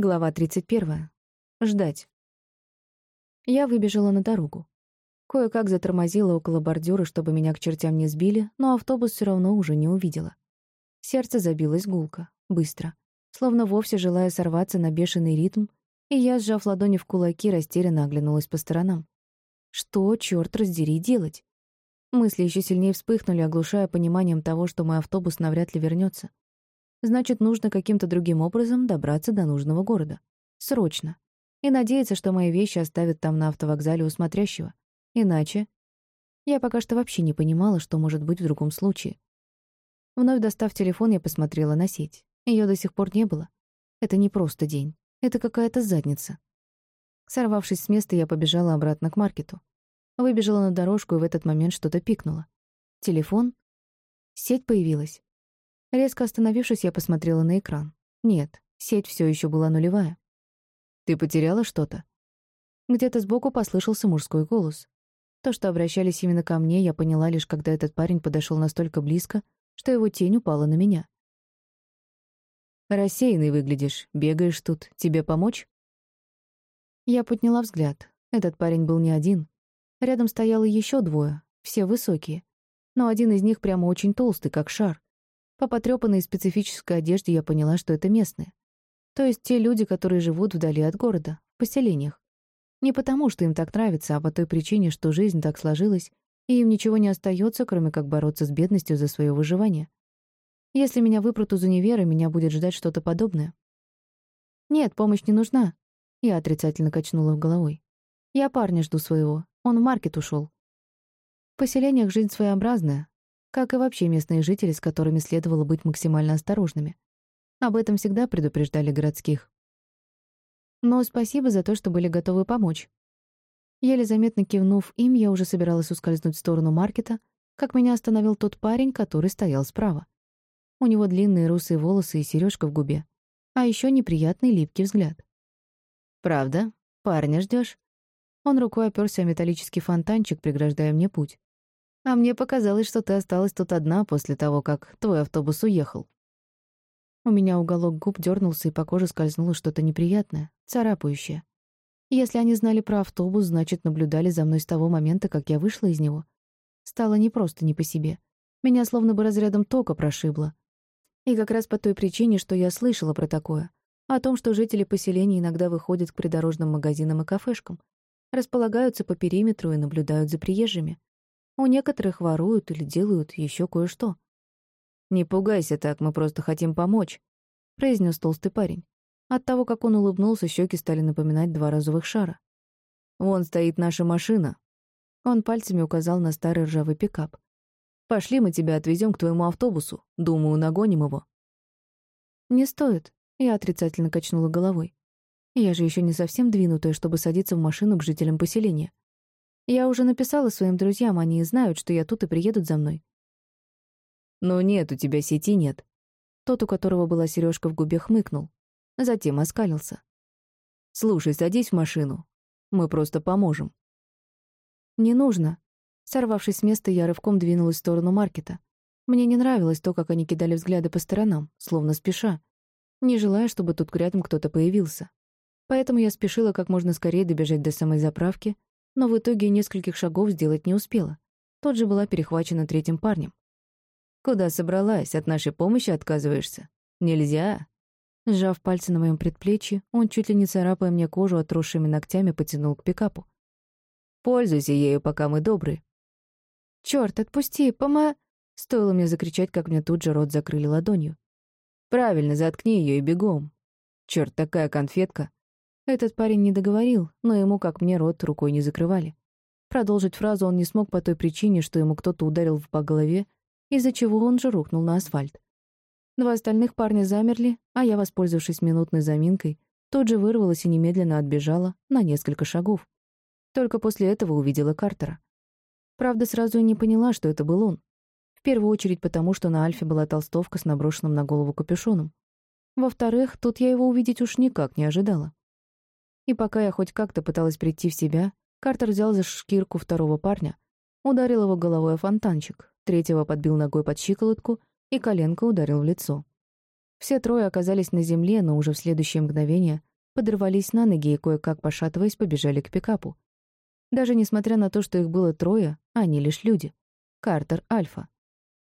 Глава 31. Ждать. Я выбежала на дорогу. Кое-как затормозила около бордюра, чтобы меня к чертям не сбили, но автобус все равно уже не увидела. Сердце забилось гулко, быстро, словно вовсе желая сорваться на бешеный ритм, и я, сжав ладони в кулаки, растерянно оглянулась по сторонам. Что, черт раздери, делать? Мысли еще сильнее вспыхнули, оглушая пониманием того, что мой автобус навряд ли вернется. Значит, нужно каким-то другим образом добраться до нужного города. Срочно. И надеяться, что мои вещи оставят там на автовокзале у смотрящего. Иначе... Я пока что вообще не понимала, что может быть в другом случае. Вновь достав телефон, я посмотрела на сеть. Ее до сих пор не было. Это не просто день. Это какая-то задница. Сорвавшись с места, я побежала обратно к маркету. Выбежала на дорожку, и в этот момент что-то пикнуло. Телефон? Сеть появилась. Резко остановившись, я посмотрела на экран. Нет, сеть все еще была нулевая. «Ты потеряла что-то?» Где-то сбоку послышался мужской голос. То, что обращались именно ко мне, я поняла лишь, когда этот парень подошел настолько близко, что его тень упала на меня. «Рассеянный выглядишь, бегаешь тут. Тебе помочь?» Я подняла взгляд. Этот парень был не один. Рядом стояло еще двое, все высокие. Но один из них прямо очень толстый, как шар. По потрёпанной специфической одежде я поняла, что это местные. То есть те люди, которые живут вдали от города, в поселениях. Не потому, что им так нравится, а по той причине, что жизнь так сложилась, и им ничего не остается, кроме как бороться с бедностью за свое выживание. Если меня выпрут из универа, меня будет ждать что-то подобное. Нет, помощь не нужна. Я отрицательно качнула головой. Я парня жду своего. Он в маркет ушел. В поселениях жизнь своеобразная, как и вообще местные жители, с которыми следовало быть максимально осторожными. Об этом всегда предупреждали городских. Но спасибо за то, что были готовы помочь. Еле заметно кивнув им, я уже собиралась ускользнуть в сторону маркета, как меня остановил тот парень, который стоял справа. У него длинные русые волосы и сережка в губе, а еще неприятный липкий взгляд. «Правда? Парня ждешь? Он рукой оперся о металлический фонтанчик, преграждая мне путь. А мне показалось, что ты осталась тут одна после того, как твой автобус уехал. У меня уголок губ дернулся, и по коже скользнуло что-то неприятное, царапающее. Если они знали про автобус, значит, наблюдали за мной с того момента, как я вышла из него. Стало не просто не по себе. Меня словно бы разрядом тока прошибло. И как раз по той причине, что я слышала про такое. О том, что жители поселений иногда выходят к придорожным магазинам и кафешкам, располагаются по периметру и наблюдают за приезжими. У некоторых воруют или делают еще кое-что. «Не пугайся так, мы просто хотим помочь», — произнес толстый парень. От того, как он улыбнулся, щеки стали напоминать два розовых шара. «Вон стоит наша машина». Он пальцами указал на старый ржавый пикап. «Пошли, мы тебя отвезем к твоему автобусу. Думаю, нагоним его». «Не стоит», — я отрицательно качнула головой. «Я же еще не совсем двинутая, чтобы садиться в машину к жителям поселения. Я уже написала своим друзьям, они знают, что я тут и приедут за мной. Но нет, у тебя сети нет. Тот, у которого была сережка в губе, хмыкнул. Затем оскалился. Слушай, садись в машину. Мы просто поможем. Не нужно. Сорвавшись с места, я рывком двинулась в сторону маркета. Мне не нравилось то, как они кидали взгляды по сторонам, словно спеша, не желая, чтобы тут рядом кто-то появился. Поэтому я спешила как можно скорее добежать до самой заправки, но в итоге нескольких шагов сделать не успела. Тот же была перехвачена третьим парнем. «Куда собралась? От нашей помощи отказываешься? Нельзя!» Сжав пальцы на моем предплечье, он, чуть ли не царапая мне кожу отросшими ногтями, потянул к пикапу. «Пользуйся ею, пока мы добры». «Чёрт, отпусти, пома...» Стоило мне закричать, как мне тут же рот закрыли ладонью. «Правильно, заткни ее и бегом. Чёрт, такая конфетка. Этот парень не договорил, но ему, как мне, рот рукой не закрывали. Продолжить фразу он не смог по той причине, что ему кто-то ударил по голове, из-за чего он же рухнул на асфальт. Два остальных парня замерли, а я, воспользовавшись минутной заминкой, тут же вырвалась и немедленно отбежала на несколько шагов. Только после этого увидела Картера. Правда, сразу и не поняла, что это был он. В первую очередь потому, что на Альфе была толстовка с наброшенным на голову капюшоном. Во-вторых, тут я его увидеть уж никак не ожидала. И пока я хоть как-то пыталась прийти в себя, Картер взял за шкирку второго парня, ударил его головой о фонтанчик, третьего подбил ногой под щиколотку и коленка ударил в лицо. Все трое оказались на земле, но уже в следующее мгновение подорвались на ноги и кое-как, пошатываясь, побежали к пикапу. Даже несмотря на то, что их было трое, они лишь люди. Картер — Альфа.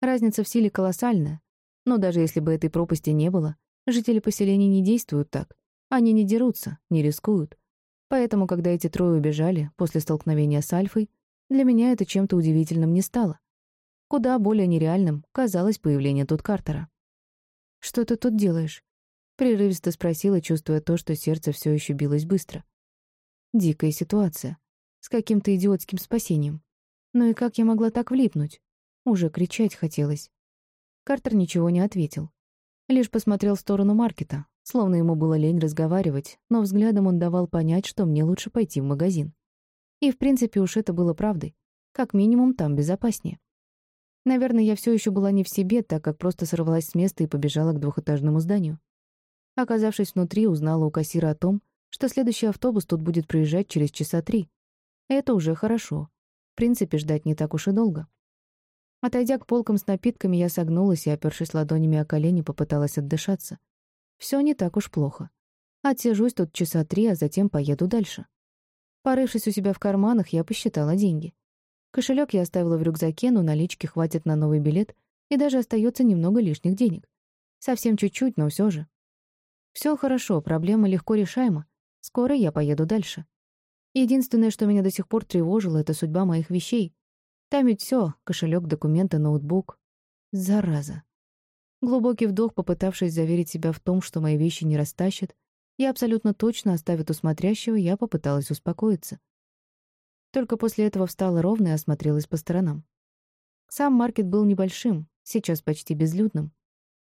Разница в силе колоссальная. Но даже если бы этой пропасти не было, жители поселений не действуют так. Они не дерутся, не рискуют. Поэтому, когда эти трое убежали после столкновения с Альфой, для меня это чем-то удивительным не стало. Куда более нереальным казалось появление тут Картера. «Что ты тут делаешь?» Прерывисто спросила, чувствуя то, что сердце все еще билось быстро. Дикая ситуация. С каким-то идиотским спасением. Ну и как я могла так влипнуть? Уже кричать хотелось. Картер ничего не ответил. Лишь посмотрел в сторону маркета, словно ему было лень разговаривать, но взглядом он давал понять, что мне лучше пойти в магазин. И, в принципе, уж это было правдой. Как минимум, там безопаснее. Наверное, я все еще была не в себе, так как просто сорвалась с места и побежала к двухэтажному зданию. Оказавшись внутри, узнала у кассира о том, что следующий автобус тут будет проезжать через часа три. Это уже хорошо. В принципе, ждать не так уж и долго. Отойдя к полкам с напитками, я согнулась и, опершись ладонями о колени, попыталась отдышаться. Все не так уж плохо. Отсижусь тут часа три, а затем поеду дальше. Порывшись у себя в карманах, я посчитала деньги. Кошелек я оставила в рюкзаке, но налички хватит на новый билет, и даже остается немного лишних денег. Совсем чуть-чуть, но все же. Все хорошо, проблема легко решаема. Скоро я поеду дальше. Единственное, что меня до сих пор тревожило, это судьба моих вещей. Там ведь все: кошелек, документы, ноутбук. Зараза. Глубокий вдох, попытавшись заверить себя в том, что мои вещи не растащат, я абсолютно точно оставят у смотрящего, я попыталась успокоиться. Только после этого встала ровно и осмотрелась по сторонам. Сам маркет был небольшим, сейчас почти безлюдным.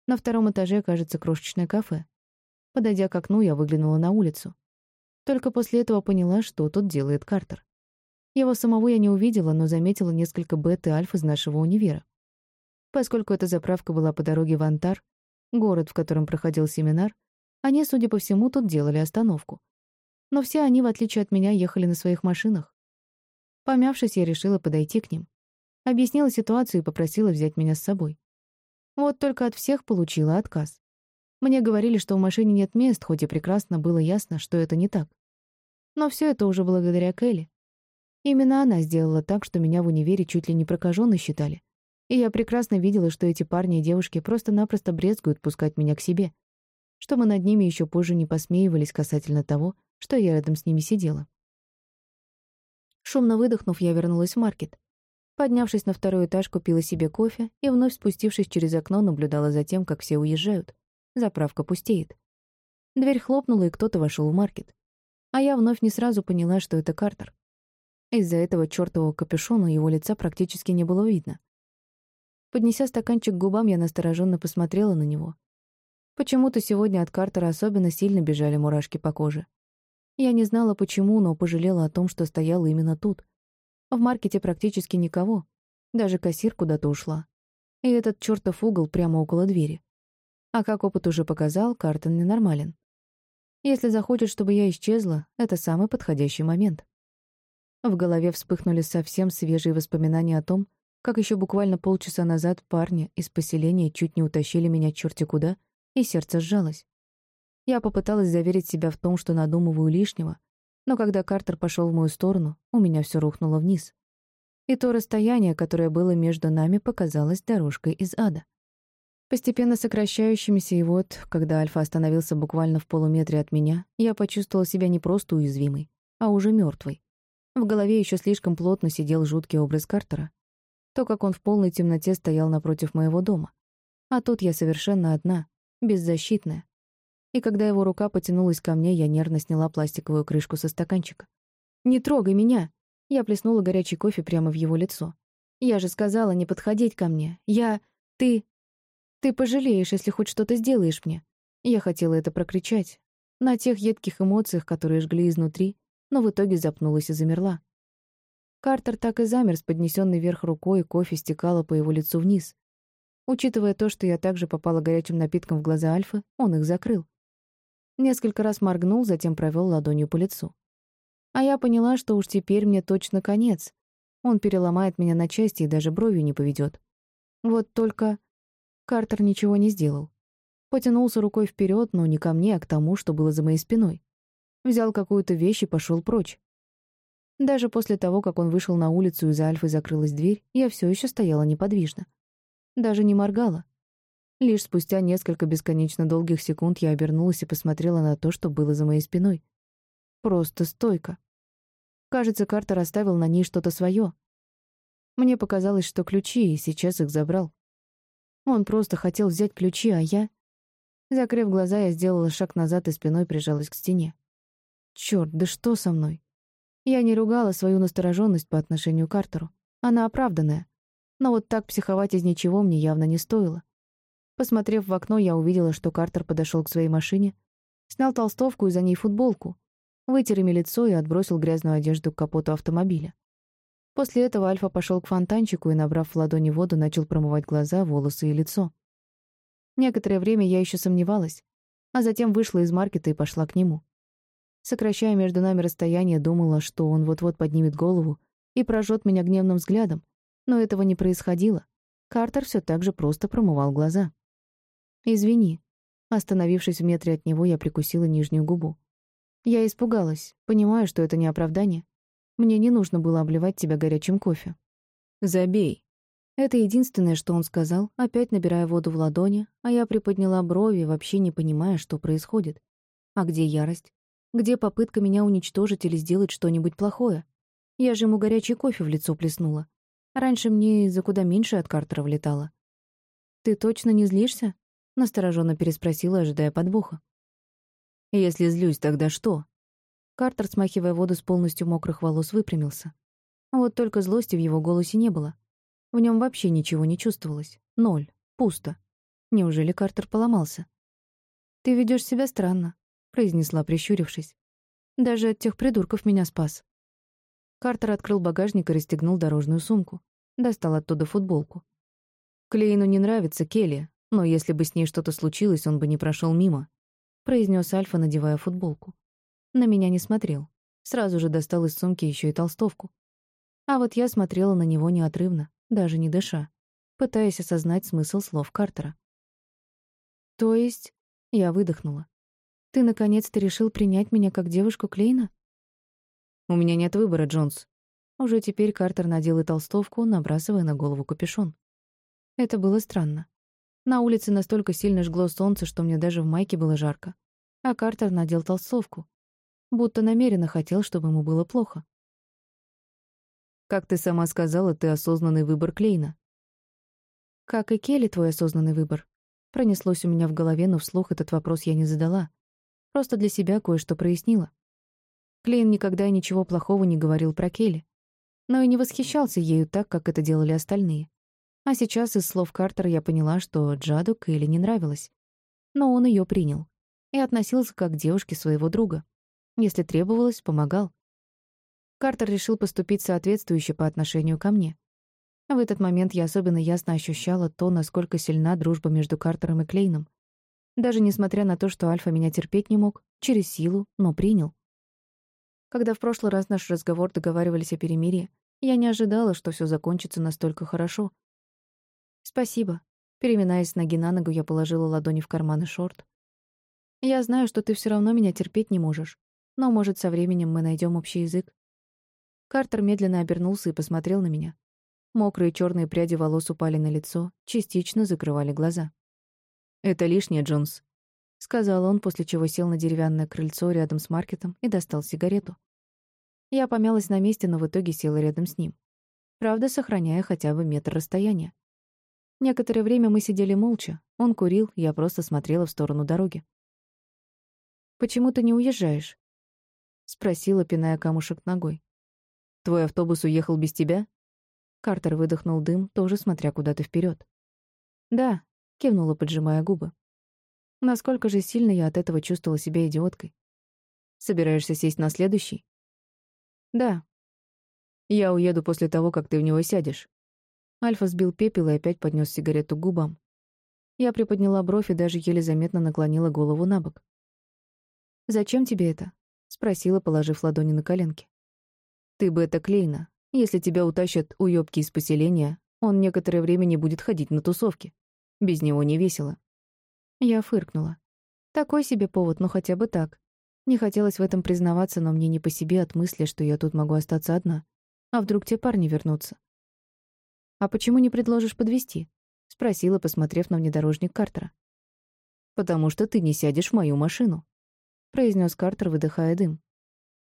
На втором этаже, кажется, крошечное кафе. Подойдя к окну, я выглянула на улицу. Только после этого поняла, что тут делает Картер. Его самого я не увидела, но заметила несколько бет и альф из нашего универа. Поскольку эта заправка была по дороге в Антар, город, в котором проходил семинар, они, судя по всему, тут делали остановку. Но все они, в отличие от меня, ехали на своих машинах. Помявшись, я решила подойти к ним. Объяснила ситуацию и попросила взять меня с собой. Вот только от всех получила отказ. Мне говорили, что в машине нет мест, хоть и прекрасно было ясно, что это не так. Но все это уже благодаря Келли. Именно она сделала так, что меня в универе чуть ли не прокаженной считали. И я прекрасно видела, что эти парни и девушки просто-напросто брезгуют пускать меня к себе. Что мы над ними еще позже не посмеивались касательно того, что я рядом с ними сидела. Шумно выдохнув, я вернулась в маркет. Поднявшись на второй этаж, купила себе кофе и, вновь спустившись через окно, наблюдала за тем, как все уезжают. Заправка пустеет. Дверь хлопнула, и кто-то вошел в маркет. А я вновь не сразу поняла, что это Картер. Из-за этого чёртового капюшона его лица практически не было видно. Поднеся стаканчик к губам, я настороженно посмотрела на него. Почему-то сегодня от Картера особенно сильно бежали мурашки по коже. Я не знала, почему, но пожалела о том, что стояла именно тут. В маркете практически никого. Даже кассир куда-то ушла. И этот чёртов угол прямо около двери. А как опыт уже показал, Картон ненормален. Если захочет, чтобы я исчезла, это самый подходящий момент. В голове вспыхнули совсем свежие воспоминания о том, как еще буквально полчаса назад парни из поселения чуть не утащили меня черти куда, и сердце сжалось. Я попыталась заверить себя в том, что надумываю лишнего, но когда Картер пошел в мою сторону, у меня все рухнуло вниз. И то расстояние, которое было между нами, показалось дорожкой из ада постепенно сокращающимися, и вот, когда Альфа остановился буквально в полуметре от меня, я почувствовала себя не просто уязвимой, а уже мертвой. В голове еще слишком плотно сидел жуткий образ Картера. То, как он в полной темноте стоял напротив моего дома. А тут я совершенно одна, беззащитная. И когда его рука потянулась ко мне, я нервно сняла пластиковую крышку со стаканчика. «Не трогай меня!» Я плеснула горячий кофе прямо в его лицо. «Я же сказала не подходить ко мне. Я... Ты... Ты пожалеешь, если хоть что-то сделаешь мне. Я хотела это прокричать. На тех едких эмоциях, которые жгли изнутри, но в итоге запнулась и замерла. Картер так и замер с поднесенной вверх рукой, и кофе стекало по его лицу вниз. Учитывая то, что я также попала горячим напитком в глаза Альфы, он их закрыл. Несколько раз моргнул, затем провел ладонью по лицу. А я поняла, что уж теперь мне точно конец. Он переломает меня на части и даже бровью не поведет. Вот только... Картер ничего не сделал. Потянулся рукой вперед, но не ко мне, а к тому, что было за моей спиной. взял какую-то вещь и пошел прочь. Даже после того, как он вышел на улицу и за Альфой закрылась дверь, я все еще стояла неподвижно. Даже не моргала. Лишь спустя несколько бесконечно долгих секунд я обернулась и посмотрела на то, что было за моей спиной. Просто стойко. Кажется, Картер оставил на ней что-то свое. Мне показалось, что ключи, и сейчас их забрал. Он просто хотел взять ключи, а я... Закрыв глаза, я сделала шаг назад и спиной прижалась к стене. Черт, да что со мной? Я не ругала свою настороженность по отношению к Картеру. Она оправданная. Но вот так психовать из ничего мне явно не стоило. Посмотрев в окно, я увидела, что Картер подошел к своей машине, снял толстовку и за ней футболку, вытер ими лицо и отбросил грязную одежду к капоту автомобиля. После этого Альфа пошел к фонтанчику и, набрав в ладони воду, начал промывать глаза, волосы и лицо. Некоторое время я еще сомневалась, а затем вышла из маркета и пошла к нему. Сокращая между нами расстояние, думала, что он вот-вот поднимет голову и прожжет меня гневным взглядом, но этого не происходило. Картер все так же просто промывал глаза. «Извини». Остановившись в метре от него, я прикусила нижнюю губу. Я испугалась, понимая, что это не оправдание. Мне не нужно было обливать тебя горячим кофе. «Забей». Это единственное, что он сказал, опять набирая воду в ладони, а я приподняла брови, вообще не понимая, что происходит. А где ярость? Где попытка меня уничтожить или сделать что-нибудь плохое? Я же ему горячий кофе в лицо плеснула. Раньше мне за куда меньше от Картера влетало. «Ты точно не злишься?» Настороженно переспросила, ожидая подвоха. «Если злюсь, тогда что?» Картер, смахивая воду с полностью мокрых волос, выпрямился. Вот только злости в его голосе не было. В нем вообще ничего не чувствовалось. Ноль. Пусто. Неужели Картер поломался? «Ты ведешь себя странно», — произнесла, прищурившись. «Даже от тех придурков меня спас». Картер открыл багажник и расстегнул дорожную сумку. Достал оттуда футболку. «Клейну не нравится Келли, но если бы с ней что-то случилось, он бы не прошел мимо», — произнес Альфа, надевая футболку. На меня не смотрел. Сразу же достал из сумки еще и толстовку. А вот я смотрела на него неотрывно, даже не дыша, пытаясь осознать смысл слов Картера. «То есть...» — я выдохнула. «Ты наконец-то решил принять меня как девушку Клейна?» «У меня нет выбора, Джонс». Уже теперь Картер надел и толстовку, набрасывая на голову капюшон. Это было странно. На улице настолько сильно жгло солнце, что мне даже в майке было жарко. А Картер надел толстовку. Будто намеренно хотел, чтобы ему было плохо. «Как ты сама сказала, ты осознанный выбор Клейна». «Как и Келли твой осознанный выбор». Пронеслось у меня в голове, но вслух этот вопрос я не задала. Просто для себя кое-что прояснила. Клейн никогда ничего плохого не говорил про Келли. Но и не восхищался ею так, как это делали остальные. А сейчас из слов Картера я поняла, что Джаду Кэлли не нравилась. Но он ее принял и относился как к девушке своего друга. Если требовалось, помогал. Картер решил поступить соответствующе по отношению ко мне. В этот момент я особенно ясно ощущала то, насколько сильна дружба между Картером и Клейном. Даже несмотря на то, что Альфа меня терпеть не мог, через силу, но принял. Когда в прошлый раз наш разговор договаривались о перемирии, я не ожидала, что все закончится настолько хорошо — «Спасибо». Переминаясь с ноги на ногу, я положила ладони в карманы шорт. «Я знаю, что ты все равно меня терпеть не можешь, но, может, со временем мы найдем общий язык». Картер медленно обернулся и посмотрел на меня. Мокрые черные пряди волос упали на лицо, частично закрывали глаза. «Это лишнее, Джонс», — сказал он, после чего сел на деревянное крыльцо рядом с маркетом и достал сигарету. Я помялась на месте, но в итоге села рядом с ним. Правда, сохраняя хотя бы метр расстояния. Некоторое время мы сидели молча. Он курил, я просто смотрела в сторону дороги. «Почему ты не уезжаешь?» — спросила, пиная камушек ногой. «Твой автобус уехал без тебя?» Картер выдохнул дым, тоже смотря куда-то вперед. «Да», — кивнула, поджимая губы. Насколько же сильно я от этого чувствовала себя идиоткой. «Собираешься сесть на следующий?» «Да». «Я уеду после того, как ты в него сядешь», Альфа сбил пепел и опять поднес сигарету к губам. Я приподняла бровь и даже еле заметно наклонила голову на бок. «Зачем тебе это?» — спросила, положив ладони на коленки. «Ты бы это Клейна. Если тебя утащат уёбки из поселения, он некоторое время не будет ходить на тусовки. Без него не весело». Я фыркнула. «Такой себе повод, но хотя бы так. Не хотелось в этом признаваться, но мне не по себе от мысли, что я тут могу остаться одна. А вдруг те парни вернутся? «А почему не предложишь подвести? спросила, посмотрев на внедорожник Картера. «Потому что ты не сядешь в мою машину», — произнес Картер, выдыхая дым.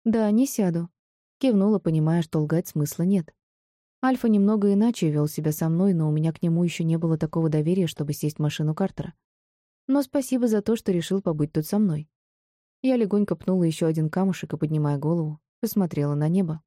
«Да, не сяду», — кивнула, понимая, что лгать смысла нет. Альфа немного иначе вел себя со мной, но у меня к нему еще не было такого доверия, чтобы сесть в машину Картера. Но спасибо за то, что решил побыть тут со мной. Я легонько пнула еще один камушек и, поднимая голову, посмотрела на небо.